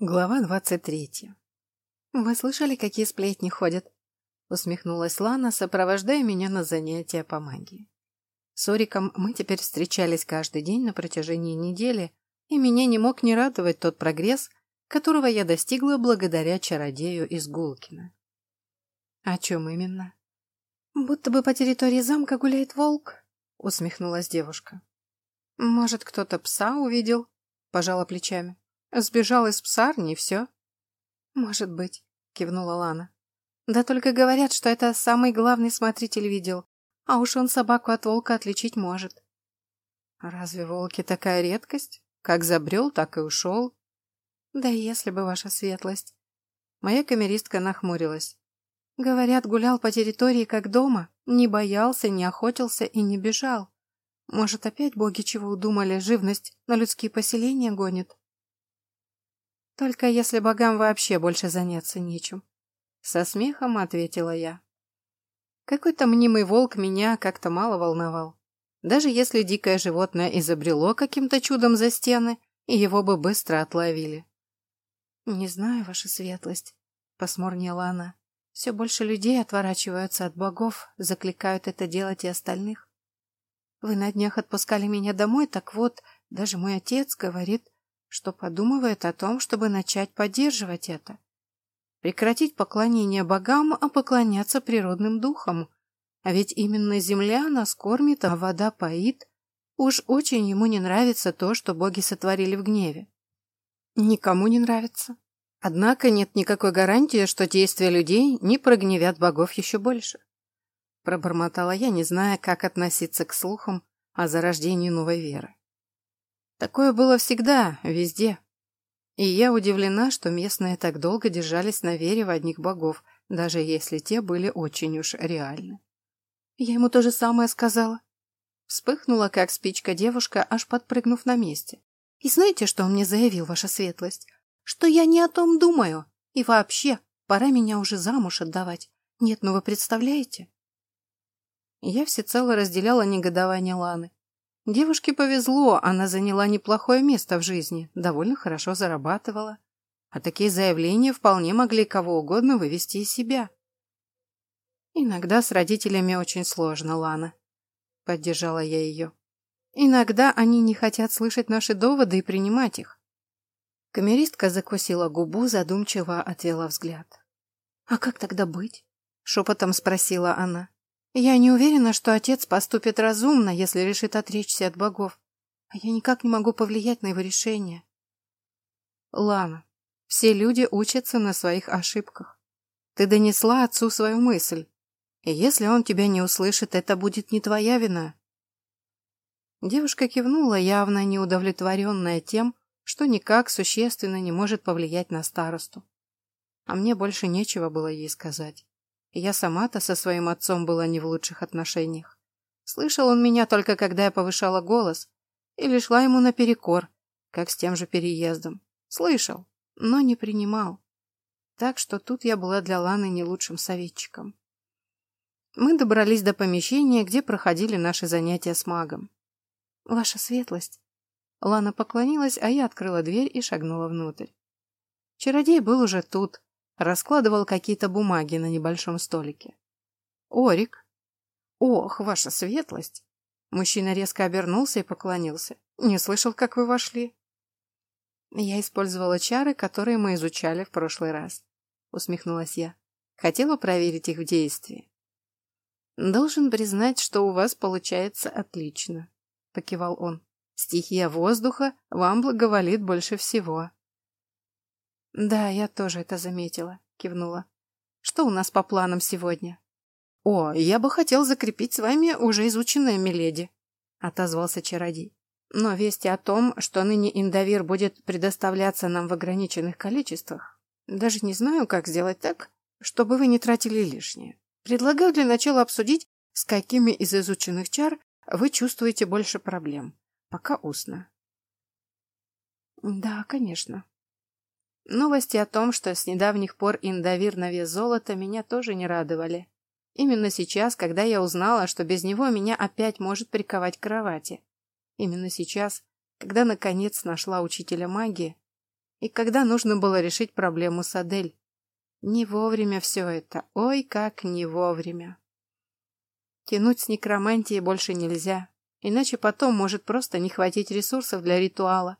Глава двадцать третья. «Вы слышали, какие сплетни ходят?» Усмехнулась Лана, сопровождая меня на занятия по магии. С Ориком мы теперь встречались каждый день на протяжении недели, и меня не мог не радовать тот прогресс, которого я достигла благодаря чародею из Гулкина. «О чем именно?» «Будто бы по территории замка гуляет волк», — усмехнулась девушка. «Может, кто-то пса увидел?» — пожала плечами. Сбежал из псарни и все. Может быть, кивнула Лана. Да только говорят, что это самый главный смотритель видел, а уж он собаку от волка отличить может. Разве волки такая редкость? Как забрел, так и ушел. Да если бы ваша светлость. Моя камеристка нахмурилась. Говорят, гулял по территории как дома, не боялся, не охотился и не бежал. Может, опять боги чего удумали, живность на людские поселения гонит? Только если богам вообще больше заняться нечем. Со смехом ответила я. Какой-то мнимый волк меня как-то мало волновал. Даже если дикое животное изобрело каким-то чудом за стены, его бы быстро отловили. «Не знаю, ваша светлость», — посмурнела она. «Все больше людей отворачиваются от богов, закликают это делать и остальных. Вы на днях отпускали меня домой, так вот, даже мой отец говорит, что подумывает о том, чтобы начать поддерживать это. Прекратить поклонение богам, а поклоняться природным духам. А ведь именно земля нас кормит, а вода поит. Уж очень ему не нравится то, что боги сотворили в гневе. Никому не нравится. Однако нет никакой гарантии, что действия людей не прогневят богов еще больше. Пробормотала я, не зная, как относиться к слухам о зарождении новой веры. Такое было всегда, везде. И я удивлена, что местные так долго держались на вере в одних богов, даже если те были очень уж реальны. Я ему то же самое сказала. Вспыхнула, как спичка девушка, аж подпрыгнув на месте. И знаете, что он мне заявил, ваша светлость? Что я не о том думаю. И вообще, пора меня уже замуж отдавать. Нет, ну вы представляете? Я всецело разделяла негодование Ланы. Девушке повезло, она заняла неплохое место в жизни, довольно хорошо зарабатывала. А такие заявления вполне могли кого угодно вывести из себя. Иногда с родителями очень сложно, Лана. Поддержала я ее. Иногда они не хотят слышать наши доводы и принимать их. Камеристка закусила губу, задумчиво отвела взгляд. «А как тогда быть?» — шепотом спросила она. Я не уверена, что отец поступит разумно, если решит отречься от богов. А я никак не могу повлиять на его решение. Лана, все люди учатся на своих ошибках. Ты донесла отцу свою мысль. И если он тебя не услышит, это будет не твоя вина. Девушка кивнула, явно неудовлетворенная тем, что никак существенно не может повлиять на старосту. А мне больше нечего было ей сказать. Я сама-то со своим отцом была не в лучших отношениях. Слышал он меня только когда я повышала голос или шла ему наперекор, как с тем же переездом. Слышал, но не принимал. Так что тут я была для Ланы не лучшим советчиком. Мы добрались до помещения, где проходили наши занятия с магом. «Ваша светлость!» Лана поклонилась, а я открыла дверь и шагнула внутрь. Чародей был уже тут, раскладывал какие-то бумаги на небольшом столике. «Орик!» «Ох, ваша светлость!» Мужчина резко обернулся и поклонился. «Не слышал, как вы вошли?» «Я использовала чары, которые мы изучали в прошлый раз», — усмехнулась я. «Хотела проверить их в действии». «Должен признать, что у вас получается отлично», — покивал он. «Стихия воздуха вам благоволит больше всего». «Да, я тоже это заметила», — кивнула. «Что у нас по планам сегодня?» «О, я бы хотел закрепить с вами уже изученное, миледи», — отозвался чародей. «Но вести о том, что ныне индовир будет предоставляться нам в ограниченных количествах, даже не знаю, как сделать так, чтобы вы не тратили лишнее. Предлагаю для начала обсудить, с какими из изученных чар вы чувствуете больше проблем. Пока устно». «Да, конечно», Новости о том, что с недавних пор индовир на вес золота, меня тоже не радовали. Именно сейчас, когда я узнала, что без него меня опять может приковать к кровати. Именно сейчас, когда наконец нашла учителя магии, и когда нужно было решить проблему с Адель. Не вовремя все это, ой, как не вовремя. Тянуть с некромантией больше нельзя, иначе потом может просто не хватить ресурсов для ритуала.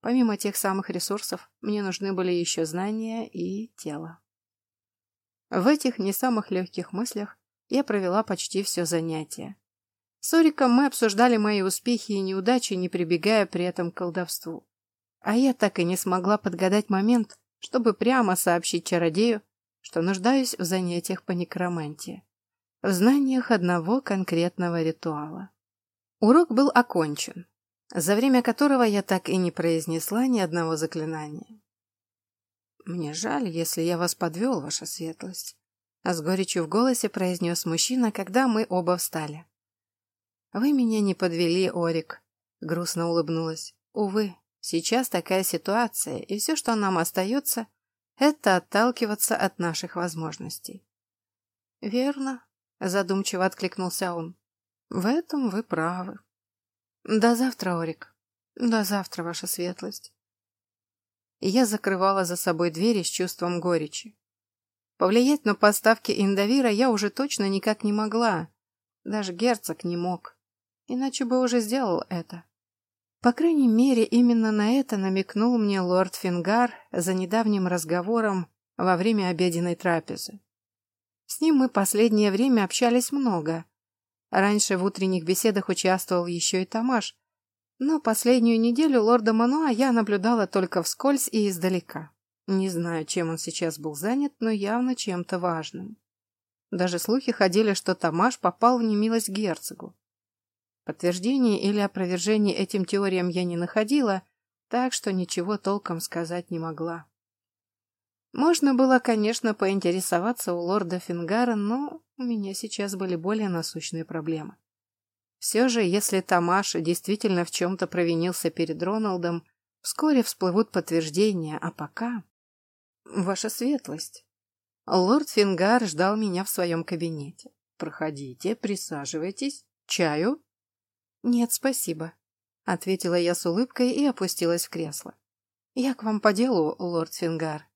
Помимо тех самых ресурсов, мне нужны были еще знания и тело. В этих не самых легких мыслях я провела почти все занятие. С Ориком мы обсуждали мои успехи и неудачи, не прибегая при этом к колдовству. А я так и не смогла подгадать момент, чтобы прямо сообщить чародею, что нуждаюсь в занятиях по некромантии, в знаниях одного конкретного ритуала. Урок был окончен, за время которого я так и не произнесла ни одного заклинания. «Мне жаль, если я вас подвел, ваша светлость», а с горечью в голосе произнес мужчина, когда мы оба встали. «Вы меня не подвели, Орик», — грустно улыбнулась. «Увы, сейчас такая ситуация, и все, что нам остается, это отталкиваться от наших возможностей». «Верно», — задумчиво откликнулся он. «В этом вы правы». «До завтра, Орик. До завтра, ваша светлость». Я закрывала за собой двери с чувством горечи. Повлиять на поставки индовира я уже точно никак не могла. Даже герцог не мог. Иначе бы уже сделал это. По крайней мере, именно на это намекнул мне лорд Фингар за недавним разговором во время обеденной трапезы. С ним мы последнее время общались много. Раньше в утренних беседах участвовал еще и Тамаш, но последнюю неделю лорда Мануа я наблюдала только вскользь и издалека. Не знаю, чем он сейчас был занят, но явно чем-то важным. Даже слухи ходили, что Тамаш попал в немилость герцогу. Подтверждения или опровержения этим теориям я не находила, так что ничего толком сказать не могла. Можно было, конечно, поинтересоваться у лорда Фингара, но у меня сейчас были более насущные проблемы. Все же, если Тамаш действительно в чем-то провинился перед Роналдом, вскоре всплывут подтверждения, а пока... «Ваша светлость». Лорд Фингар ждал меня в своем кабинете. «Проходите, присаживайтесь. Чаю?» «Нет, спасибо», — ответила я с улыбкой и опустилась в кресло. «Я к вам по делу, лорд Фингар».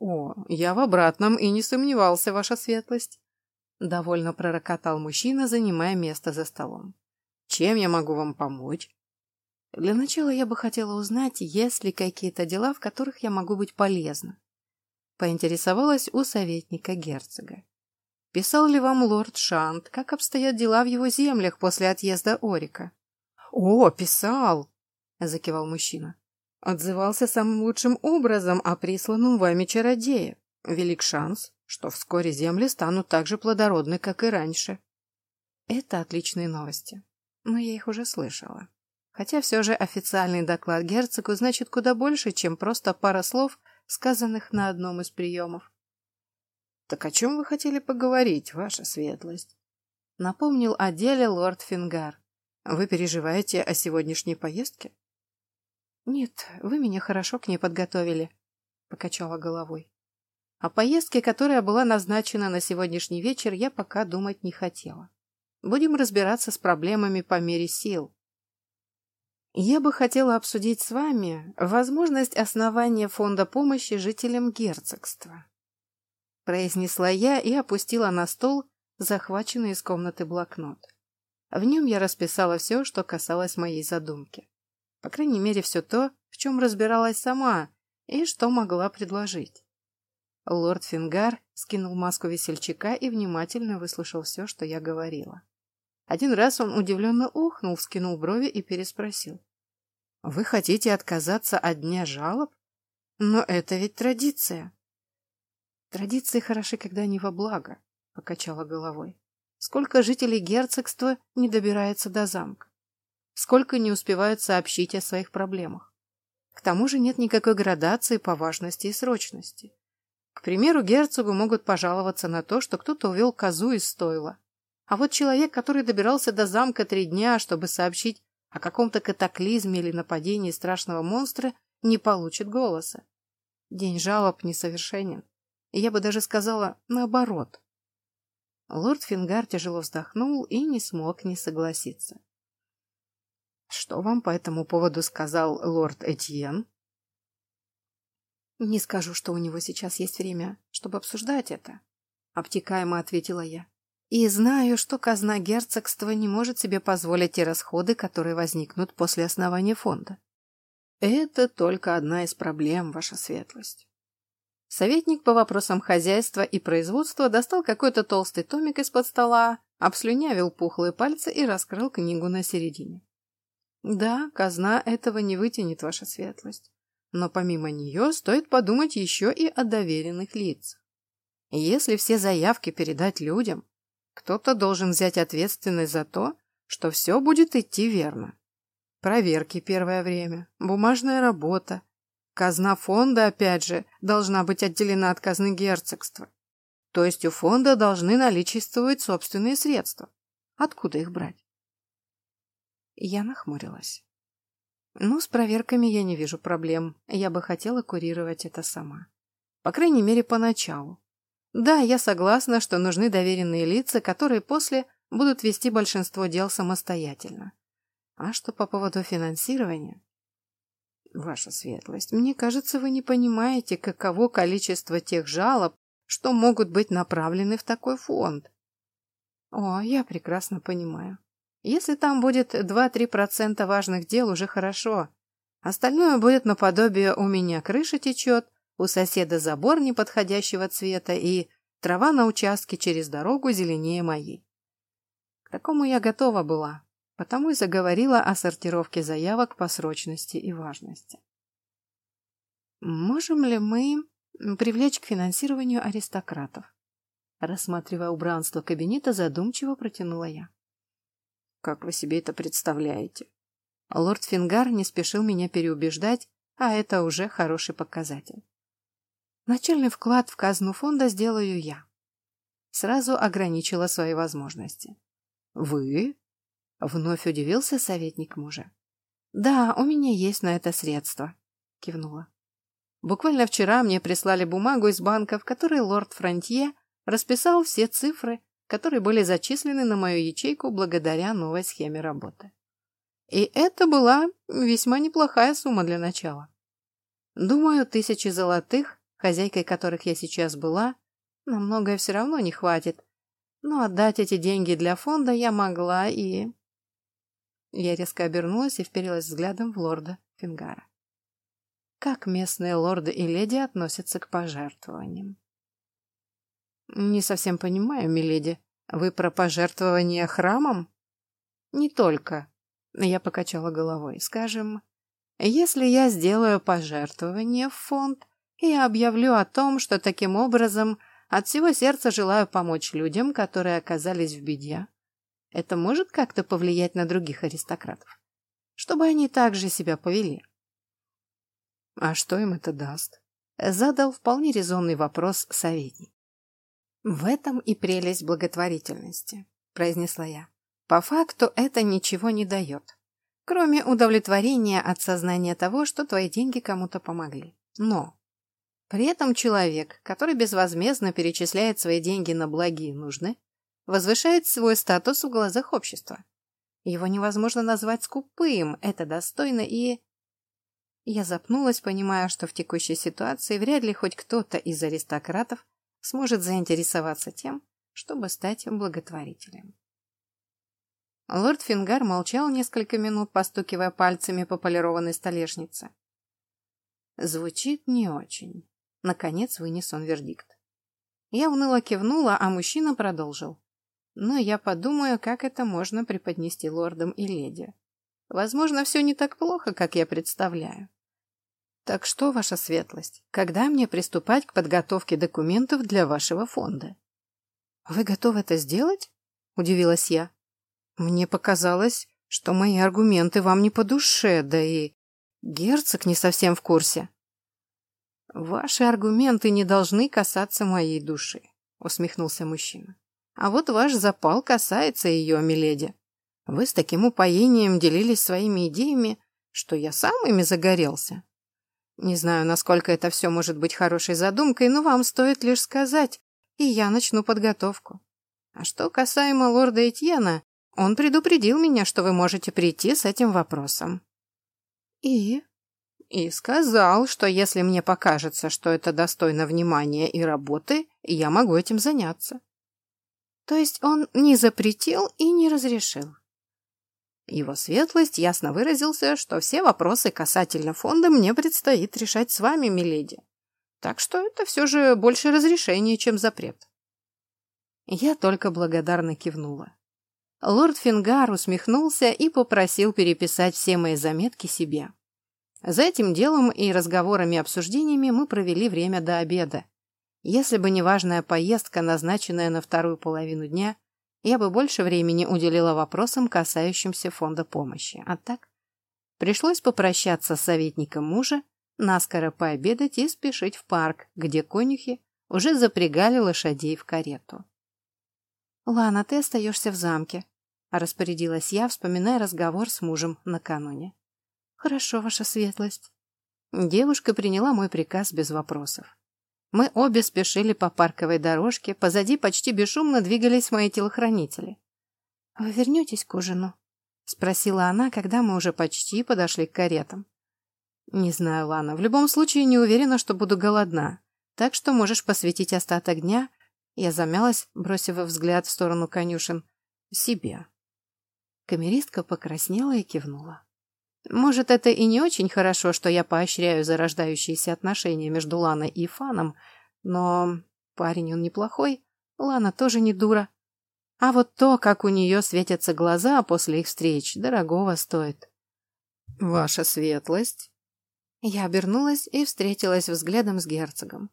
«О, я в обратном и не сомневался, ваша светлость», — довольно пророкотал мужчина, занимая место за столом. «Чем я могу вам помочь?» «Для начала я бы хотела узнать, есть ли какие-то дела, в которых я могу быть полезна поинтересовалась у советника герцога. Писал ли вам лорд Шант, как обстоят дела в его землях после отъезда Орика? О, писал, закивал мужчина. Отзывался самым лучшим образом о присланном вами чародее. Велик шанс, что вскоре земли станут так же плодородны, как и раньше. Это отличные новости, но я их уже слышала. Хотя все же официальный доклад герцогу значит куда больше, чем просто пара слов сказанных на одном из приемов. «Так о чем вы хотели поговорить, ваша светлость?» Напомнил о деле лорд Фингар. «Вы переживаете о сегодняшней поездке?» «Нет, вы меня хорошо к ней подготовили», — покачала головой. О поездке, которая была назначена на сегодняшний вечер, я пока думать не хотела. Будем разбираться с проблемами по мере сил. Я бы хотела обсудить с вами возможность основания фонда помощи жителям герцогства. Произнесла я и опустила на стол захваченный из комнаты блокнот. В нем я расписала все, что касалось моей задумки. По крайней мере, все то, в чем разбиралась сама и что могла предложить. Лорд Фингар скинул маску весельчака и внимательно выслушал все, что я говорила. Один раз он удивленно ухнул, вскинул брови и переспросил. — Вы хотите отказаться от дня жалоб? Но это ведь традиция. — Традиции хороши, когда они во благо, — покачала головой. Сколько жителей герцогства не добирается до замка? Сколько не успевают сообщить о своих проблемах? К тому же нет никакой градации по важности и срочности. К примеру, герцогу могут пожаловаться на то, что кто-то увел козу из стойла, а вот человек, который добирался до замка три дня, чтобы сообщить о каком-то катаклизме или нападении страшного монстра, не получит голоса. День жалоб несовершенен. Я бы даже сказала наоборот. Лорд Фингар тяжело вздохнул и не смог не согласиться. «Что вам по этому поводу сказал лорд Этьен?» Не скажу, что у него сейчас есть время, чтобы обсуждать это. Обтекаемо ответила я. И знаю, что казна герцогства не может себе позволить те расходы, которые возникнут после основания фонда. Это только одна из проблем, ваша светлость. Советник по вопросам хозяйства и производства достал какой-то толстый томик из-под стола, обслюнявил пухлые пальцы и раскрыл книгу на середине. Да, казна этого не вытянет, ваша светлость. Но помимо нее стоит подумать еще и о доверенных лицах. Если все заявки передать людям, кто-то должен взять ответственность за то, что все будет идти верно. Проверки первое время, бумажная работа. Казна фонда, опять же, должна быть отделена от казны герцогства. То есть у фонда должны наличествовать собственные средства. Откуда их брать? Я нахмурилась. Ну, с проверками я не вижу проблем. Я бы хотела курировать это сама. По крайней мере, поначалу. Да, я согласна, что нужны доверенные лица, которые после будут вести большинство дел самостоятельно. А что по поводу финансирования? Ваша светлость, мне кажется, вы не понимаете, каково количество тех жалоб, что могут быть направлены в такой фонд. О, я прекрасно понимаю. Если там будет 2-3% важных дел, уже хорошо. Остальное будет наподобие «у меня крыша течет», «у соседа забор неподходящего цвета» и «трава на участке через дорогу зеленее моей». К такому я готова была, потому и заговорила о сортировке заявок по срочности и важности. Можем ли мы привлечь к финансированию аристократов? Рассматривая убранство кабинета, задумчиво протянула я. Как вы себе это представляете? Лорд Фингар не спешил меня переубеждать, а это уже хороший показатель. Начальный вклад в казну фонда сделаю я. Сразу ограничила свои возможности. Вы? Вновь удивился советник мужа. Да, у меня есть на это средства, кивнула. Буквально вчера мне прислали бумагу из банка, в которой лорд Фронтье расписал все цифры, которые были зачислены на мою ячейку благодаря новой схеме работы. И это была весьма неплохая сумма для начала. Думаю, тысячи золотых, хозяйкой которых я сейчас была, на многое все равно не хватит, но отдать эти деньги для фонда я могла и... Я резко обернулась и вперилась взглядом в лорда Фингара. Как местные лорды и леди относятся к пожертвованиям? Не совсем понимаю, миледи. Вы про пожертвование храмом? Не только. Я покачала головой. Скажем, если я сделаю пожертвование в фонд и объявлю о том, что таким образом от всего сердца желаю помочь людям, которые оказались в беде, это может как-то повлиять на других аристократов, чтобы они также себя повели. А что им это даст? Задал вполне резонный вопрос советник. «В этом и прелесть благотворительности», – произнесла я. «По факту это ничего не дает, кроме удовлетворения от сознания того, что твои деньги кому-то помогли. Но при этом человек, который безвозмездно перечисляет свои деньги на благие нужды, возвышает свой статус в глазах общества. Его невозможно назвать скупым, это достойно и... Я запнулась, понимая, что в текущей ситуации вряд ли хоть кто-то из аристократов сможет заинтересоваться тем, чтобы стать благотворителем. Лорд Фингар молчал несколько минут, постукивая пальцами по полированной столешнице. Звучит не очень. Наконец вынес он вердикт. Я уныло кивнула, а мужчина продолжил. Но я подумаю, как это можно преподнести лордам и леди. Возможно, все не так плохо, как я представляю. Так что, ваша светлость, когда мне приступать к подготовке документов для вашего фонда? Вы готовы это сделать? Удивилась я. Мне показалось, что мои аргументы вам не по душе, да и герцог не совсем в курсе. Ваши аргументы не должны касаться моей души, усмехнулся мужчина. А вот ваш запал касается ее, миледи. Вы с таким упоением делились своими идеями, что я сам ими загорелся. Не знаю, насколько это все может быть хорошей задумкой, но вам стоит лишь сказать, и я начну подготовку. А что касаемо лорда Этьена, он предупредил меня, что вы можете прийти с этим вопросом. И? И сказал, что если мне покажется, что это достойно внимания и работы, я могу этим заняться. То есть он не запретил и не разрешил. Его светлость ясно выразился, что все вопросы касательно фонда мне предстоит решать с вами, миледи. Так что это все же больше разрешение, чем запрет. Я только благодарно кивнула. Лорд Фингар усмехнулся и попросил переписать все мои заметки себе. За этим делом и разговорами обсуждениями мы провели время до обеда. Если бы не важная поездка, назначенная на вторую половину дня, я бы больше времени уделила вопросам, касающимся фонда помощи. А так, пришлось попрощаться с советником мужа, наскоро пообедать и спешить в парк, где конюхи уже запрягали лошадей в карету. «Лана, ты остаешься в замке», — распорядилась я, вспоминая разговор с мужем накануне. «Хорошо, ваша светлость». Девушка приняла мой приказ без вопросов. Мы обе спешили по парковой дорожке, позади почти бесшумно двигались мои телохранители. «Вы вернетесь к ужину?» — спросила она, когда мы уже почти подошли к каретам. «Не знаю, Лана, в любом случае не уверена, что буду голодна, так что можешь посвятить остаток дня...» Я замялась, бросив взгляд в сторону конюшен. «Себе». Камеристка покраснела и кивнула. Может, это и не очень хорошо, что я поощряю зарождающиеся отношения между Ланой и Фаном, но парень он неплохой, Лана тоже не дура. А вот то, как у нее светятся глаза после их встреч, дорогого стоит. «Ваша светлость?» Я обернулась и встретилась взглядом с герцогом.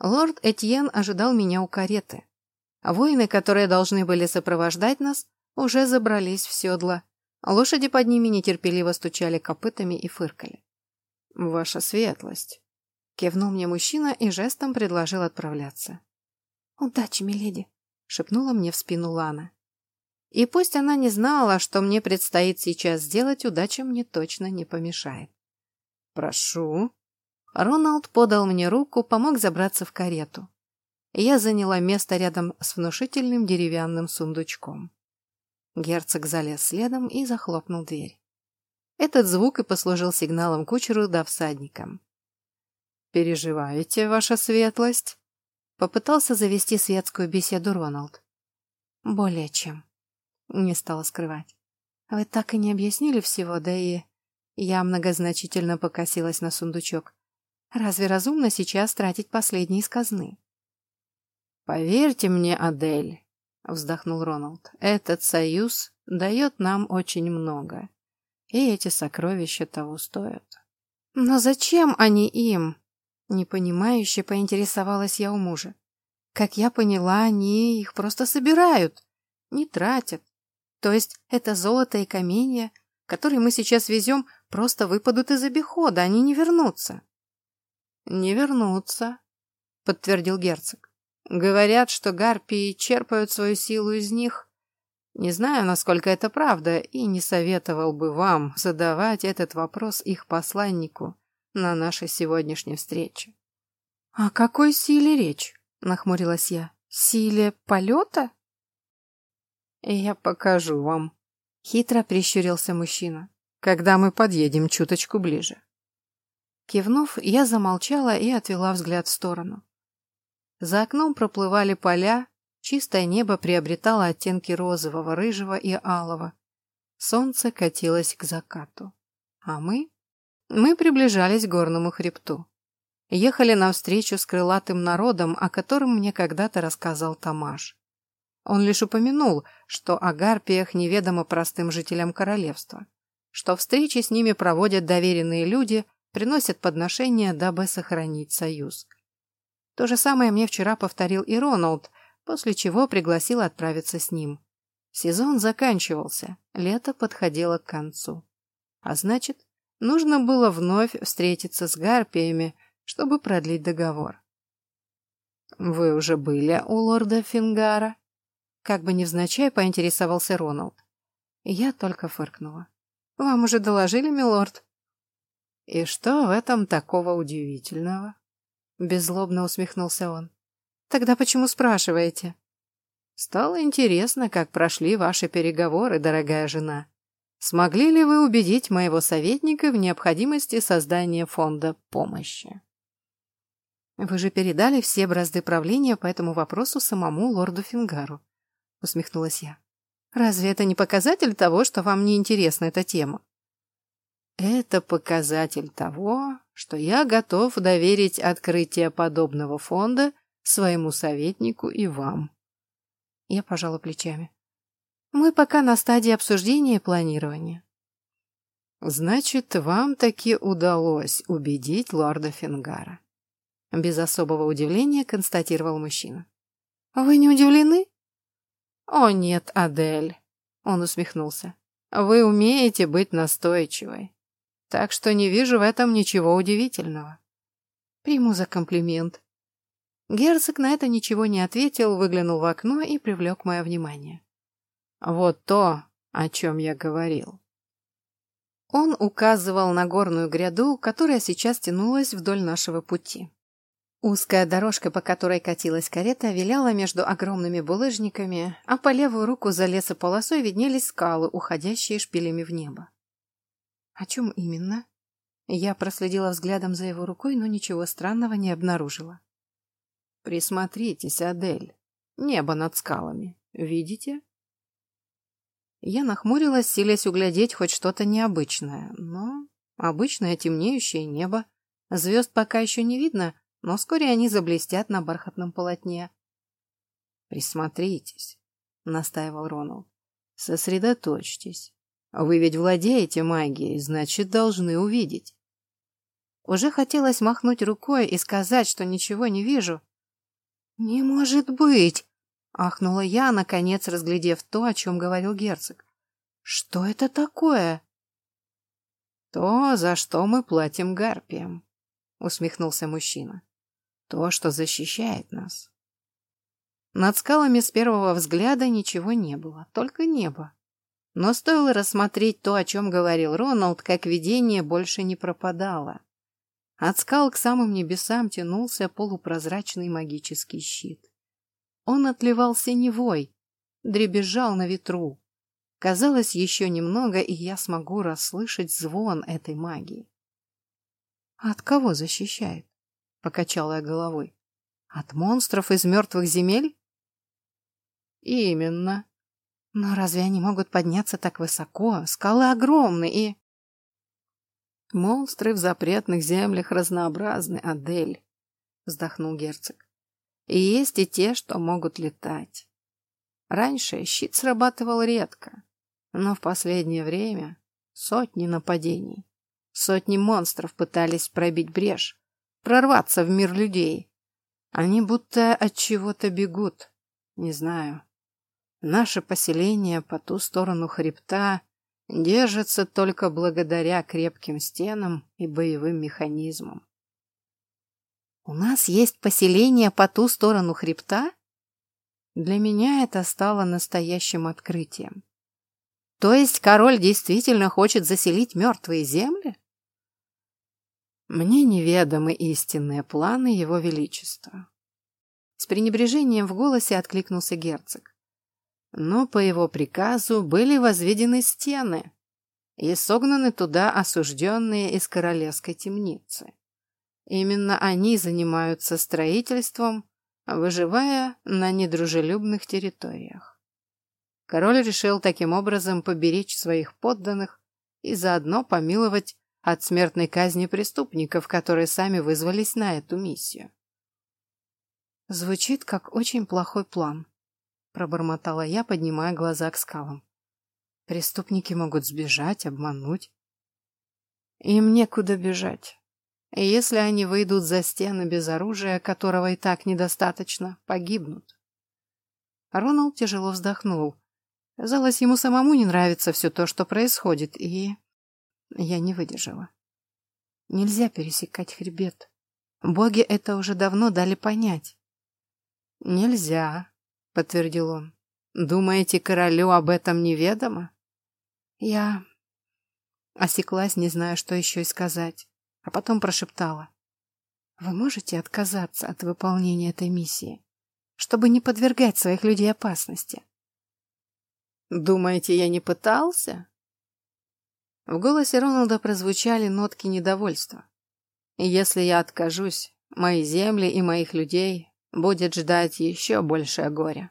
Лорд Этьен ожидал меня у кареты. Воины, которые должны были сопровождать нас, уже забрались в седло Лошади под ними нетерпеливо стучали копытами и фыркали. «Ваша светлость!» — кивнул мне мужчина и жестом предложил отправляться. «Удачи, миледи!» — шепнула мне в спину Лана. И пусть она не знала, что мне предстоит сейчас сделать, удача мне точно не помешает. «Прошу». Роналд подал мне руку, помог забраться в карету. Я заняла место рядом с внушительным деревянным сундучком. Герцог залез следом и захлопнул дверь. Этот звук и послужил сигналом кучеру да всадникам. «Переживаете, ваша светлость?» Попытался завести светскую беседу Роналд. «Более чем». Не стала скрывать. «Вы так и не объяснили всего, да и...» Я многозначительно покосилась на сундучок. «Разве разумно сейчас тратить последние из казны?» «Поверьте мне, Адель, вздохнул Роналд. Этот союз дает нам очень много. И эти сокровища того стоят. Но зачем они им? Непонимающе поинтересовалась я у мужа. Как я поняла, они их просто собирают, не тратят. То есть это золото и каменья, которые мы сейчас везем, просто выпадут из обихода, они не вернутся. Не вернутся, подтвердил герцог. Говорят, что гарпии черпают свою силу из них. Не знаю, насколько это правда, и не советовал бы вам задавать этот вопрос их посланнику на нашей сегодняшней встрече. — О какой силе речь? — нахмурилась я. — Силе полета? — Я покажу вам, — хитро прищурился мужчина, — когда мы подъедем чуточку ближе. Кивнув, я замолчала и отвела взгляд в сторону. За окном проплывали поля, чистое небо приобретало оттенки розового, рыжего и алого. Солнце катилось к закату. А мы? Мы приближались к горному хребту. Ехали навстречу с крылатым народом, о котором мне когда-то рассказал Тамаш. Он лишь упомянул, что о гарпиях неведомо простым жителям королевства, что встречи с ними проводят доверенные люди, приносят подношения, дабы сохранить союз. То же самое мне вчера повторил и Роналд, после чего пригласил отправиться с ним. Сезон заканчивался, лето подходило к концу. А значит, нужно было вновь встретиться с гарпиями, чтобы продлить договор. «Вы уже были у лорда Фингара?» Как бы невзначай поинтересовался Роналд. Я только фыркнула. «Вам уже доложили, милорд?» «И что в этом такого удивительного?» Беззлобно усмехнулся он. Тогда почему спрашиваете? Стало интересно, как прошли ваши переговоры, дорогая жена. Смогли ли вы убедить моего советника в необходимости создания фонда помощи? Вы же передали все бразды правления по этому вопросу самому лорду Фингару, усмехнулась я. Разве это не показатель того, что вам не интересна эта тема? Это показатель того, что я готов доверить открытие подобного фонда своему советнику и вам. Я пожала плечами. Мы пока на стадии обсуждения и планирования. Значит, вам таки удалось убедить лорда Фингара. Без особого удивления констатировал мужчина. Вы не удивлены? О нет, Адель. Он усмехнулся. Вы умеете быть настойчивой. Так что не вижу в этом ничего удивительного. Приму за комплимент. Герцог на это ничего не ответил, выглянул в окно и привлек мое внимание. Вот то, о чем я говорил. Он указывал на горную гряду, которая сейчас тянулась вдоль нашего пути. Узкая дорожка, по которой катилась карета, виляла между огромными булыжниками, а по левую руку за лесополосой виднелись скалы, уходящие шпилями в небо. О чем именно? Я проследила взглядом за его рукой, но ничего странного не обнаружила. Присмотритесь, Адель. Небо над скалами. Видите? Я нахмурилась, силясь углядеть хоть что-то необычное, но обычное темнеющее небо. Звезд пока еще не видно, но вскоре они заблестят на бархатном полотне. «Присмотритесь», — настаивал Роналд. «Сосредоточьтесь. Вы ведь владеете магией, значит, должны увидеть». Уже хотелось махнуть рукой и сказать, что ничего не вижу. «Не может быть!» — ахнула я, наконец разглядев то, о чем говорил герцог. «Что это такое?» «То, за что мы платим гарпиям», — усмехнулся мужчина. «То, что защищает нас». Над скалами с первого взгляда ничего не было, только небо. Но стоило рассмотреть то, о чем говорил Роналд, как видение больше не пропадало. От скал к самым небесам тянулся полупрозрачный магический щит. Он отливал синевой, дребезжал на ветру. Казалось, еще немного, и я смогу расслышать звон этой магии. «От кого защищает?» — покачала я головой. «От монстров из мертвых земель?» «Именно. Но разве они могут подняться так высоко? Скалы огромны и...» «Монстры в запретных землях разнообразны, Адель», — вздохнул герцог. «И есть и те, что могут летать. Раньше щит срабатывал редко, но в последнее время сотни нападений. Сотни монстров пытались пробить брешь, прорваться в мир людей. Они будто от чего-то бегут. Не знаю. Наше поселение по ту сторону хребта держится только благодаря крепким стенам и боевым механизмам. У нас есть поселение по ту сторону хребта? Для меня это стало настоящим открытием. То есть король действительно хочет заселить мертвые земли? Мне неведомы истинные планы его величества. С пренебрежением в голосе откликнулся герцог но по его приказу были возведены стены и согнаны туда осужденные из королевской темницы. Именно они занимаются строительством, выживая на недружелюбных территориях. Король решил таким образом поберечь своих подданных и заодно помиловать от смертной казни преступников, которые сами вызвались на эту миссию. Звучит как очень плохой план, пробормотала я, поднимая глаза к скалам. Преступники могут сбежать, обмануть. Им некуда бежать. И если они выйдут за стены без оружия, которого и так недостаточно, погибнут. Роналд тяжело вздохнул. Казалось, ему самому не нравится все то, что происходит, и... Я не выдержала. Нельзя пересекать хребет. Боги это уже давно дали понять. Нельзя, подтвердил он. Думаете, королю об этом неведомо? Я осеклась, не зная, что еще и сказать, а потом прошептала. Вы можете отказаться от выполнения этой миссии, чтобы не подвергать своих людей опасности? Думаете, я не пытался? В голосе Роналда прозвучали нотки недовольства. «Если я откажусь, мои земли и моих людей будет ждать еще большее горе».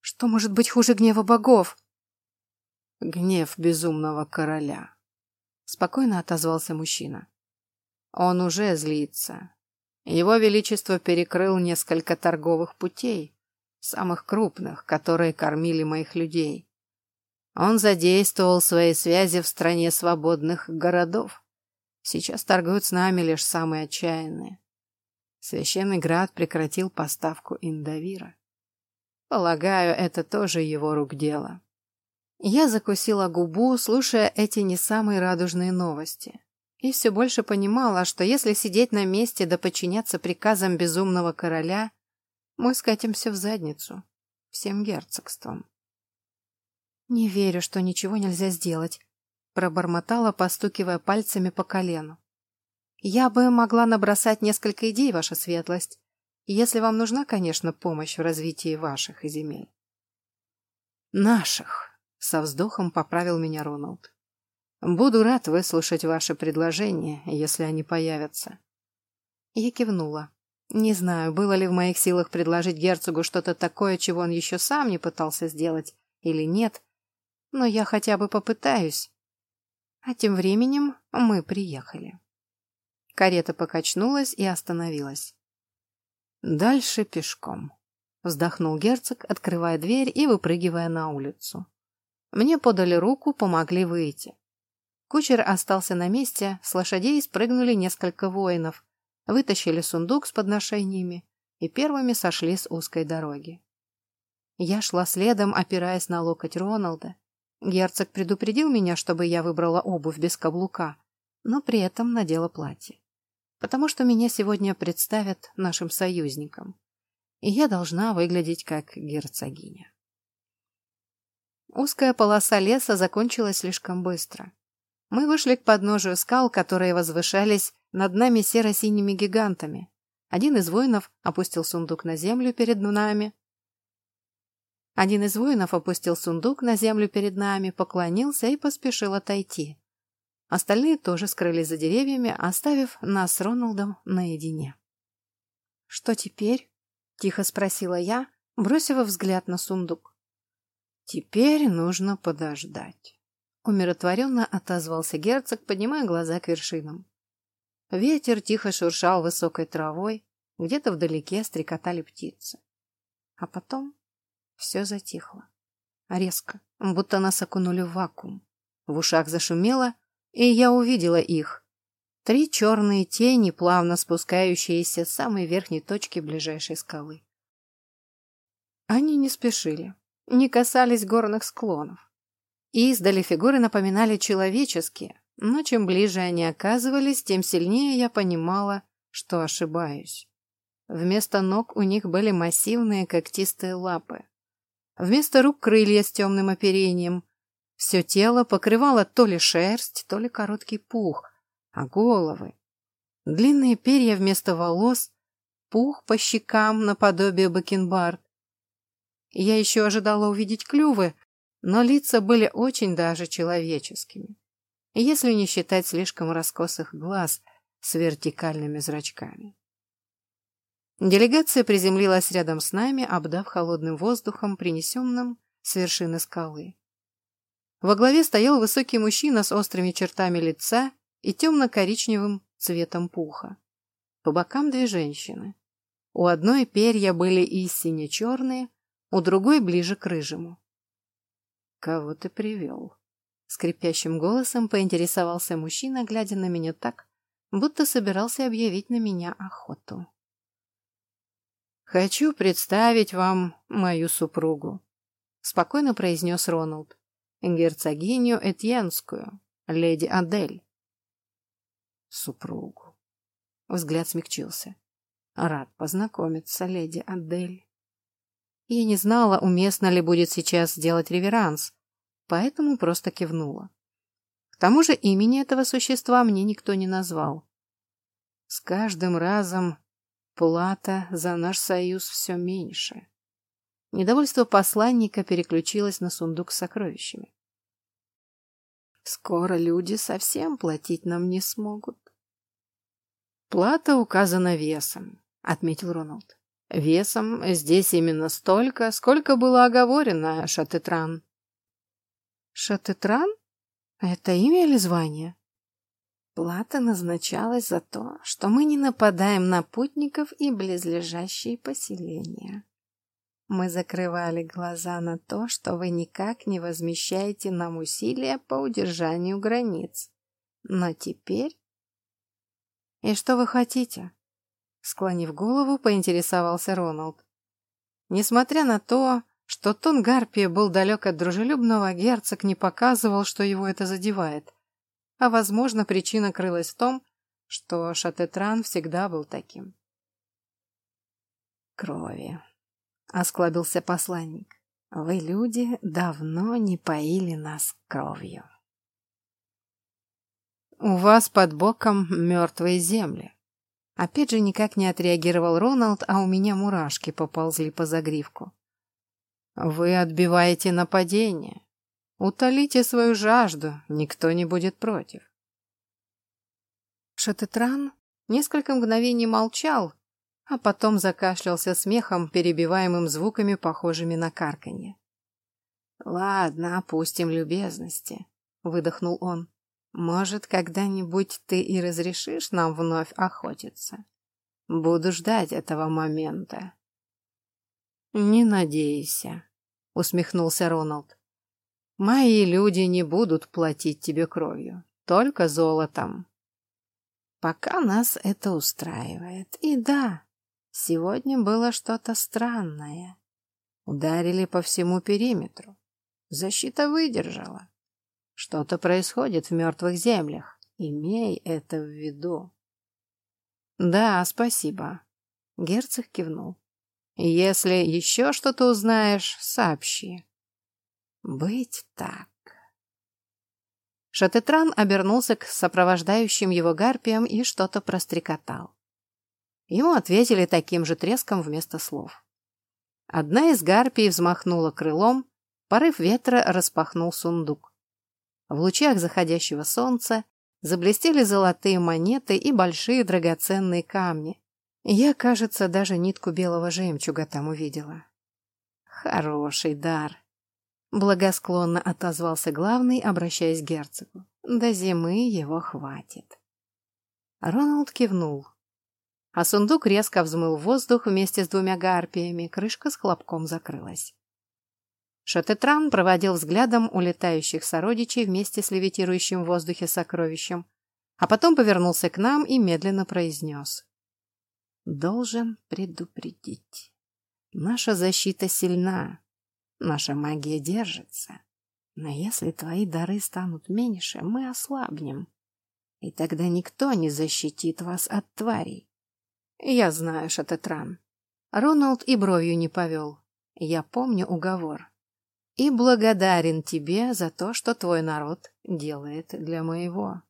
«Что может быть хуже гнева богов?» «Гнев безумного короля», — спокойно отозвался мужчина. «Он уже злится. Его Величество перекрыл несколько торговых путей, самых крупных, которые кормили моих людей. Он задействовал свои связи в стране свободных городов. Сейчас торгуют с нами лишь самые отчаянные. Священный град прекратил поставку индовира. Полагаю, это тоже его рук дело. Я закусила губу, слушая эти не самые радужные новости. И все больше понимала, что если сидеть на месте да подчиняться приказам безумного короля, мы скатимся в задницу всем герцогством. «Не верю, что ничего нельзя сделать», — пробормотала, постукивая пальцами по колену. «Я бы могла набросать несколько идей, ваша светлость, если вам нужна, конечно, помощь в развитии ваших земель». «Наших», — со вздохом поправил меня Роналд. «Буду рад выслушать ваши предложения, если они появятся». Я кивнула. Не знаю, было ли в моих силах предложить герцогу что-то такое, чего он еще сам не пытался сделать, или нет, но я хотя бы попытаюсь. А тем временем мы приехали. Карета покачнулась и остановилась. Дальше пешком. Вздохнул герцог, открывая дверь и выпрыгивая на улицу. Мне подали руку, помогли выйти. Кучер остался на месте, с лошадей спрыгнули несколько воинов, вытащили сундук с подношениями и первыми сошли с узкой дороги. Я шла следом, опираясь на локоть Роналда, Герцог предупредил меня, чтобы я выбрала обувь без каблука, но при этом надела платье. Потому что меня сегодня представят нашим союзникам, и я должна выглядеть как герцогиня. Узкая полоса леса закончилась слишком быстро. Мы вышли к подножию скал, которые возвышались над нами серо-синими гигантами. Один из воинов опустил сундук на землю перед нами, один из воинов опустил сундук на землю перед нами, поклонился и поспешил отойти. Остальные тоже скрылись за деревьями, оставив нас с Роналдом наедине. «Что теперь?» — тихо спросила я, бросив взгляд на сундук. «Теперь нужно подождать», — умиротворенно отозвался герцог, поднимая глаза к вершинам. Ветер тихо шуршал высокой травой, где-то вдалеке стрекотали птицы. А потом все затихло. Резко, будто нас окунули в вакуум. В ушах зашумело, и я увидела их. Три черные тени, плавно спускающиеся с самой верхней точки ближайшей скалы. Они не спешили, не касались горных склонов. Издали фигуры напоминали человеческие, но чем ближе они оказывались, тем сильнее я понимала, что ошибаюсь. Вместо ног у них были массивные когтистые лапы. Вместо рук крылья с темным оперением. Все тело покрывало то ли шерсть, то ли короткий пух, а головы. Длинные перья вместо волос, пух по щекам наподобие бакенбард. Я еще ожидала увидеть клювы, но лица были очень даже человеческими, если не считать слишком раскосых глаз с вертикальными зрачками. Делегация приземлилась рядом с нами, обдав холодным воздухом, принесенным с вершины скалы. Во главе стоял высокий мужчина с острыми чертами лица и темно-коричневым цветом пуха. По бокам две женщины. У одной перья были истинно черные, у другой ближе к рыжему. «Кого ты привел?» Скрипящим голосом поинтересовался мужчина, глядя на меня так, будто собирался объявить на меня охоту. «Хочу представить вам мою супругу», — спокойно произнес Роналд. «Герцогиню Этьенскую, леди Адель». «Супругу». Взгляд смягчился. «Рад познакомиться, леди Адель». Я не знала, уместно ли будет сейчас сделать реверанс, поэтому просто кивнула. К тому же имени этого существа мне никто не назвал. С каждым разом Плата за наш союз все меньше. Недовольство посланника переключилось на сундук с сокровищами. Скоро люди совсем платить нам не смогут. Плата указана весом, отметил Роналд. Весом здесь именно столько, сколько было оговорено, Шатетран. Шатетран? Это имя или звание? Плата назначалась за то, что мы не нападаем на путников и близлежащие поселения. Мы закрывали глаза на то, что вы никак не возмещаете нам усилия по удержанию границ. Но теперь... И что вы хотите? Склонив голову, поинтересовался Роналд. Несмотря на то, что тон Гарпия был далек от дружелюбного, герцог не показывал, что его это задевает. А, возможно, причина крылась в том, что Шатетран всегда был таким. Крови. — осклабился посланник. «Вы, люди, давно не поили нас кровью». «У вас под боком мертвые земли». Опять же никак не отреагировал Роналд, а у меня мурашки поползли по загривку. «Вы отбиваете нападение. Утолите свою жажду, никто не будет против». Шатетран несколько мгновений молчал, а потом закашлялся смехом, перебиваемым звуками, похожими на карканье. «Ладно, опустим любезности», — выдохнул он. «Может, когда-нибудь ты и разрешишь нам вновь охотиться? Буду ждать этого момента». «Не надейся», — усмехнулся Роналд. «Мои люди не будут платить тебе кровью, только золотом». «Пока нас это устраивает. И да, Сегодня было что-то странное. Ударили по всему периметру. Защита выдержала. Что-то происходит в мертвых землях. Имей это в виду. Да, спасибо. Герцог кивнул. Если еще что-то узнаешь, сообщи. Быть так. Шатетран обернулся к сопровождающим его гарпиям и что-то прострекотал. Ему ответили таким же треском вместо слов. Одна из гарпий взмахнула крылом, порыв ветра распахнул сундук. В лучах заходящего солнца заблестели золотые монеты и большие драгоценные камни. Я, кажется, даже нитку белого жемчуга там увидела. Хороший дар. Благосклонно отозвался главный, обращаясь к герцогу. До зимы его хватит. Роналд кивнул а сундук резко взмыл воздух вместе с двумя гарпиями, крышка с хлопком закрылась. Шатетран проводил взглядом улетающих сородичей вместе с левитирующим в воздухе сокровищем, а потом повернулся к нам и медленно произнес. «Должен предупредить. Наша защита сильна, наша магия держится, но если твои дары станут меньше, мы ослабнем, и тогда никто не защитит вас от тварей. Я знаю, Шатетран. Роналд и бровью не повел. Я помню уговор. И благодарен тебе за то, что твой народ делает для моего.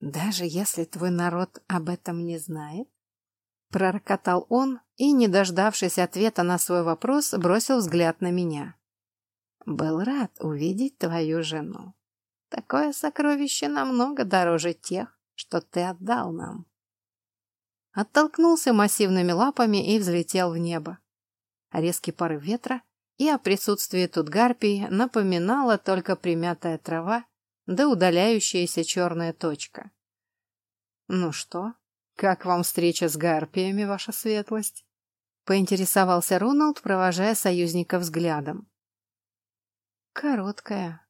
Даже если твой народ об этом не знает? Пророкотал он и, не дождавшись ответа на свой вопрос, бросил взгляд на меня. Был рад увидеть твою жену. Такое сокровище намного дороже тех, что ты отдал нам оттолкнулся массивными лапами и взлетел в небо. Резкий порыв ветра и о присутствии тут гарпии напоминала только примятая трава да удаляющаяся черная точка. «Ну что, как вам встреча с гарпиями, ваша светлость?» — поинтересовался Роналд, провожая союзника взглядом. «Короткая.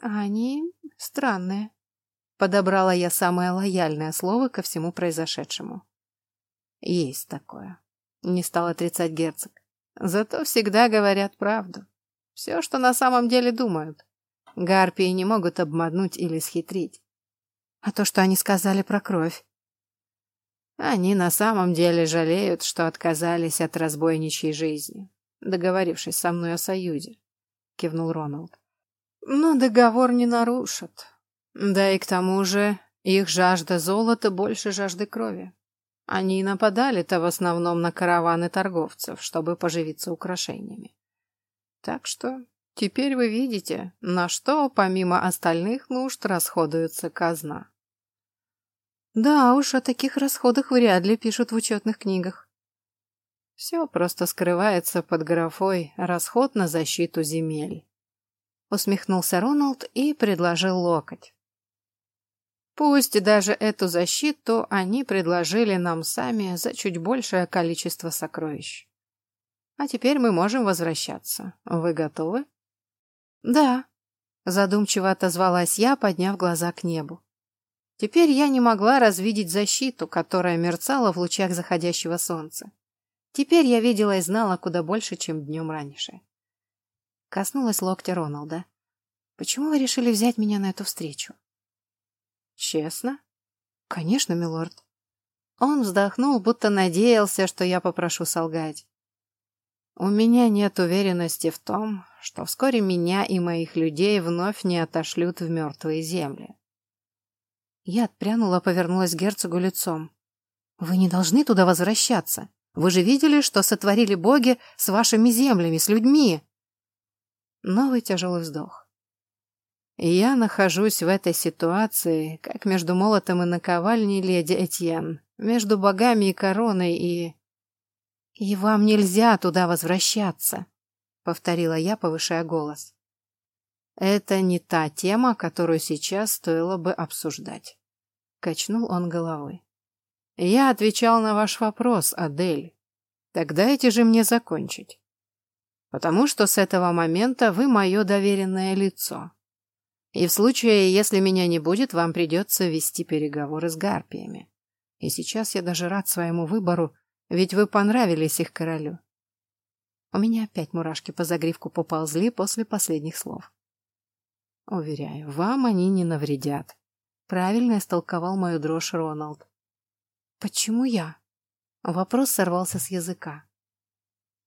А они странные», — подобрала я самое лояльное слово ко всему произошедшему. Есть такое. Не стал отрицать герцог. Зато всегда говорят правду. Все, что на самом деле думают. Гарпии не могут обмануть или схитрить. А то, что они сказали про кровь. Они на самом деле жалеют, что отказались от разбойничьей жизни, договорившись со мной о союзе, кивнул Роналд. Но договор не нарушат. Да и к тому же их жажда золота больше жажды крови. Они нападали-то в основном на караваны торговцев, чтобы поживиться украшениями. Так что теперь вы видите, на что, помимо остальных нужд, расходуется казна. Да уж, о таких расходах вряд ли пишут в учетных книгах. Все просто скрывается под графой «расход на защиту земель». Усмехнулся Роналд и предложил локоть. Пусть даже эту защиту они предложили нам сами за чуть большее количество сокровищ. А теперь мы можем возвращаться. Вы готовы? Да, задумчиво отозвалась я, подняв глаза к небу. Теперь я не могла развидеть защиту, которая мерцала в лучах заходящего солнца. Теперь я видела и знала куда больше, чем днем раньше. Коснулась локтя Роналда. «Почему вы решили взять меня на эту встречу?» «Честно?» «Конечно, милорд». Он вздохнул, будто надеялся, что я попрошу солгать. «У меня нет уверенности в том, что вскоре меня и моих людей вновь не отошлют в мертвые земли. Я отпрянула, повернулась к герцогу лицом. «Вы не должны туда возвращаться. Вы же видели, что сотворили боги с вашими землями, с людьми!» Новый тяжелый вздох. «Я нахожусь в этой ситуации, как между молотом и наковальней леди Этьен, между богами и короной и...» «И вам нельзя туда возвращаться», — повторила я, повышая голос. Это не та тема, которую сейчас стоило бы обсуждать. Качнул он головой. Я отвечал на ваш вопрос, Адель. Так дайте же мне закончить. Потому что с этого момента вы мое доверенное лицо. И в случае, если меня не будет, вам придется вести переговоры с гарпиями. И сейчас я даже рад своему выбору, ведь вы понравились их королю. У меня опять мурашки по загривку поползли после последних слов. Уверяю, вам они не навредят. Правильно истолковал мою дрожь Роналд. Почему я? Вопрос сорвался с языка.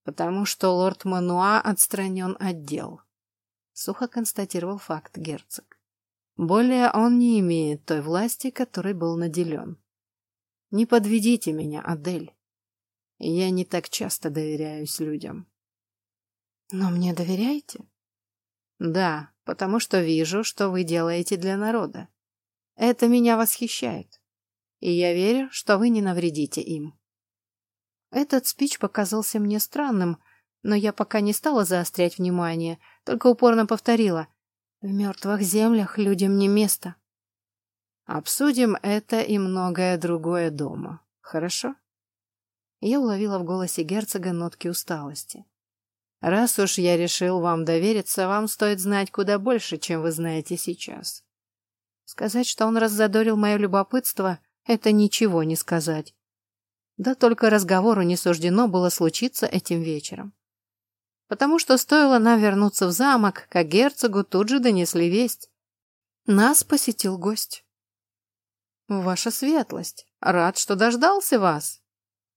Потому что лорд Мануа отстранен от дел. Сухо констатировал факт герцог. Более он не имеет той власти, которой был наделен. Не подведите меня, Адель. Я не так часто доверяюсь людям. Но мне доверяете? Да, потому что вижу, что вы делаете для народа. Это меня восхищает. И я верю, что вы не навредите им. Этот спич показался мне странным, но я пока не стала заострять внимание, только упорно повторила. В мертвых землях людям не место. Обсудим это и многое другое дома, хорошо? Я уловила в голосе герцога нотки усталости. Раз уж я решил вам довериться, вам стоит знать куда больше, чем вы знаете сейчас. Сказать, что он раззадорил мое любопытство, это ничего не сказать. Да только разговору не суждено было случиться этим вечером. Потому что стоило нам вернуться в замок, как герцогу тут же донесли весть. Нас посетил гость. «Ваша светлость, рад, что дождался вас!»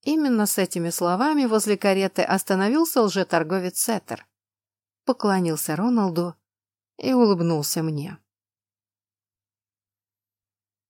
Именно с этими словами возле кареты остановился лжеторговец Сеттер. Поклонился Роналду и улыбнулся мне.